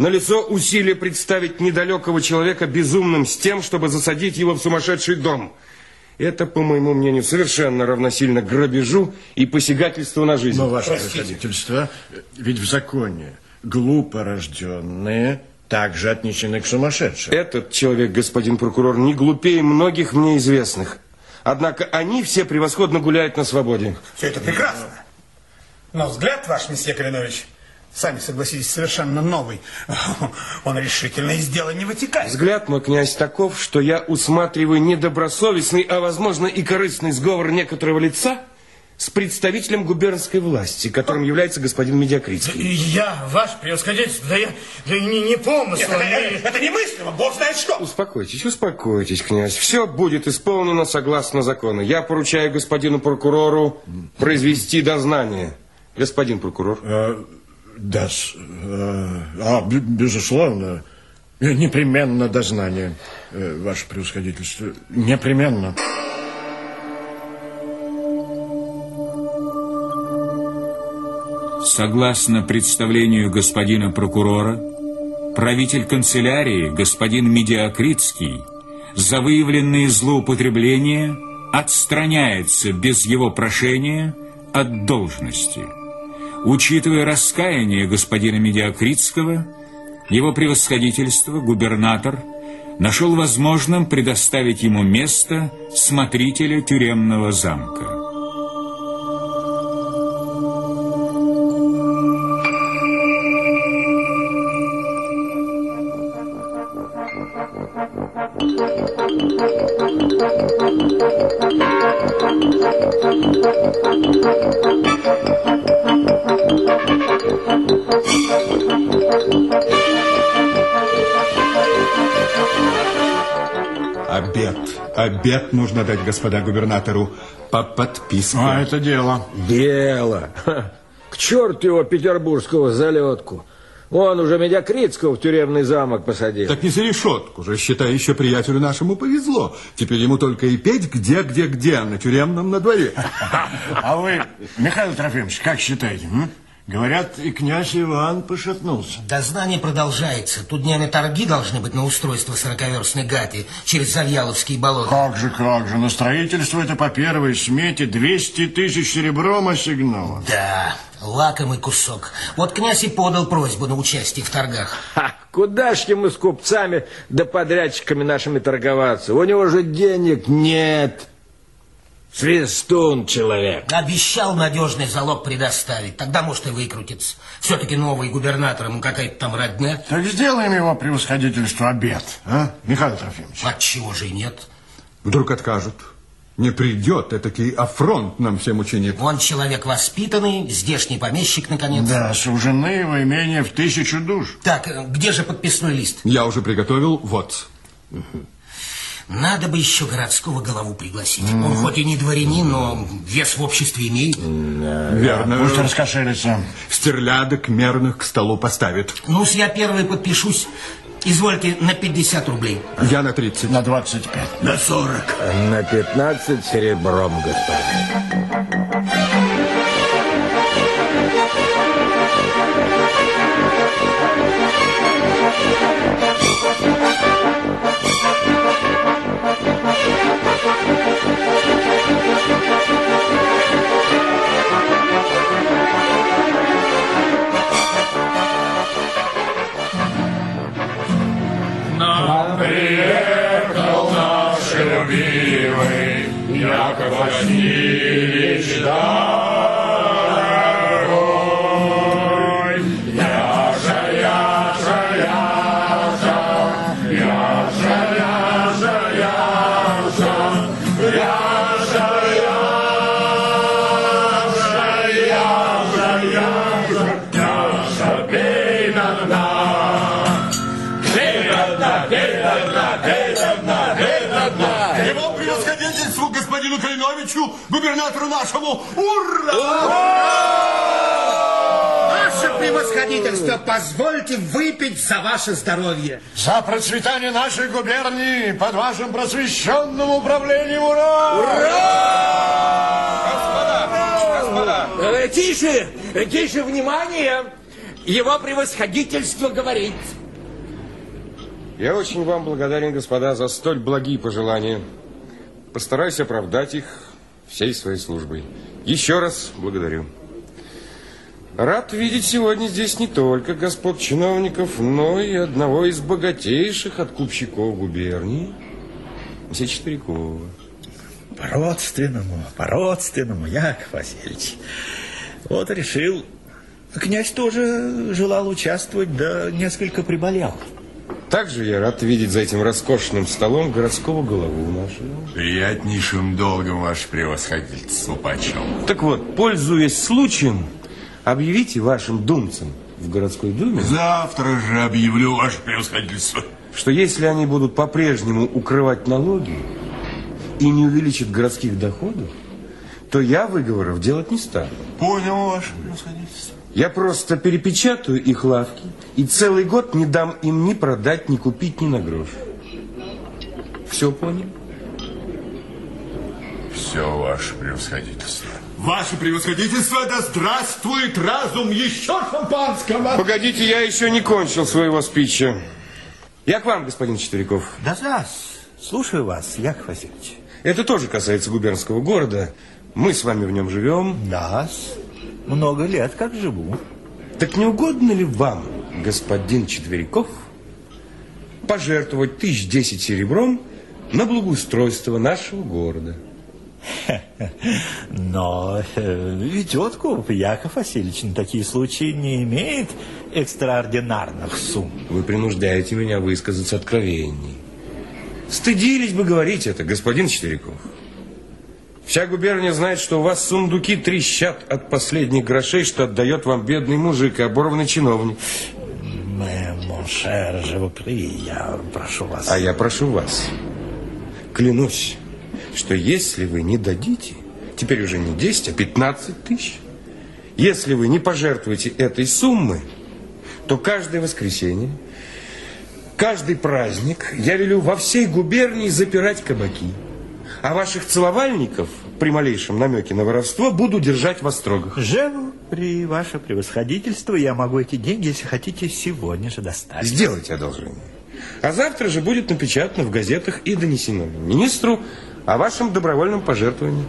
Налицо усилие представить недалекого человека безумным с тем, чтобы засадить его в сумасшедший дом. Это, по моему мнению, совершенно равносильно грабежу и посягательству на жизнь. Но, ваше происходительство, ведь в законе глупо рожденные также отнесены к сумасшедшим. Этот человек, господин прокурор, не глупее многих мне известных. Однако они все превосходно гуляют на свободе. Все это прекрасно. Но взгляд ваш, месье Калинович, сами согласитесь, совершенно новый. Он решительно из дела не вытекает. Взгляд мой, князь, таков, что я усматриваю недобросовестный, а возможно и корыстный сговор некоторого лица с представителем губернской власти, которым является господин Медиакритский. Я, ваш превосходительство, да я, да не, не помыслом. Это, это, это немыслимо, бог знает что. Успокойтесь, успокойтесь, князь. Все будет исполнено согласно закону. Я поручаю господину прокурору произвести дознание. Господин прокурор. Да, а, а, безусловно, непременно дознание, э, ваше превосходительство, непременно. Согласно представлению господина прокурора, правитель канцелярии, господин Медиакритский, за выявленные злоупотребления отстраняется без его прошения от должности. Учитывая раскаяние господина Медиакритского, его превосходительство, губернатор, нашел возможным предоставить ему место смотрителя тюремного замка. Обед. Обед нужно дать господа губернатору по подписке. А, это дело. Дело. К черту его петербургского залетку. Он уже Медиакритского в тюремный замок посадил. Так не за решетку же, считай, еще приятелю нашему повезло. Теперь ему только и петь где, где, где, на тюремном на дворе. А вы, Михаил Трофимович, как считаете? Говорят, и князь Иван пошатнулся. Дознание продолжается. Тут днями торги должны быть на устройство сороковерстной гати через Завьяловские болота. Как же, как же. На строительство это по первой смете 200 тысяч серебром ассигновано. Да, лакомый кусок. Вот князь и подал просьбу на участие в торгах. Ха, куда ж ему с купцами да подрядчиками нашими торговаться? У него же денег нет. Свистун человек. Обещал надежный залог предоставить. Тогда, может, и выкрутится. Все-таки новый губернатор, ему какая-то там родня. Так сделаем его превосходительство обед, а, Михаил Трофимович? Отчего же и нет? Вдруг откажут. Не придет, этакий афронт нам всем учинит. Он человек воспитанный, здешний помещик, наконец. Да, сужены его имение в тысячу душ. Так, где же подписной лист? Я уже приготовил, вот. Угу. Надо бы еще городского голову пригласить. Mm. Он хоть и не дворянин, но вес в обществе имеет. Mm. Верно. Пусть раскошелится. Стерлядок мерных к столу поставит. ну я первый подпишусь. Извольте на 50 рублей. Я на 30. На 25. На 40. На 15 серебром, господин. Васильевич, да. Калиновичу, губернатору нашему. Ура! Ваше превосходительство, позвольте выпить за ваше здоровье. За процветание нашей губернии под вашим просвещенным управлением. Ура! Ура! Господа! Господа! Э, тише! Тише, внимание! Его превосходительство говорит. Я очень вам благодарен, господа, за столь благие пожелания. Постараюсь оправдать их всей своей службой. Еще раз благодарю. Рад видеть сегодня здесь не только господ чиновников, но и одного из богатейших откупщиков губернии, мсье Четверякова. По-родственному, по-родственному, Яков Васильевич. Вот решил. Князь тоже желал участвовать, да несколько приболел. Также я рад видеть за этим роскошным столом городского голову нашего. Приятнейшим долгом, ваше превосходительство, почем. Так вот, пользуясь случаем, объявите вашим думцам в городской думе, Завтра же объявлю, ваше превосходительство. что если они будут по-прежнему укрывать налоги и не увеличат городских доходов, то я выговоров делать не стану. Понял, ваше превосходительство. Я просто перепечатаю их лавки и целый год не дам им ни продать, ни купить, ни на грош. Все понял? Все, ваше превосходительство. Ваше превосходительство, да здравствует разум еще шампанского! Погодите, я еще не кончил своего спича. Я к вам, господин Четверяков. Да, да, слушаю вас, Яков Васильевич. Это тоже касается губернского города. Мы с вами в нем живем. Да, много лет как живу. Так не угодно ли вам, господин Четверяков, пожертвовать тысяч десять серебром на благоустройство нашего города? Но э, ведь откуп, Яков Васильевич, на такие случаи не имеет экстраординарных сумм. Вы принуждаете меня высказаться откровенней. Стыдились бы говорить это, господин Четверяков. Вся губерния знает, что у вас сундуки трещат от последних грошей, что отдает вам бедный мужик и оборванный чиновник. Mais, mon cher, je vous prie, я прошу вас. А я прошу вас, клянусь, что если вы не дадите, теперь уже не 10, а 15 тысяч, если вы не пожертвуете этой суммы, то каждое воскресенье, каждый праздник я велю во всей губернии запирать кабаки. А ваших целовальников при малейшем намеке на воровство буду держать в строгах. Живу при ваше превосходительство. Я могу эти деньги, если хотите, сегодня же доставить. Сделайте одолжение. А завтра же будет напечатано в газетах и донесено министру о вашем добровольном пожертвовании.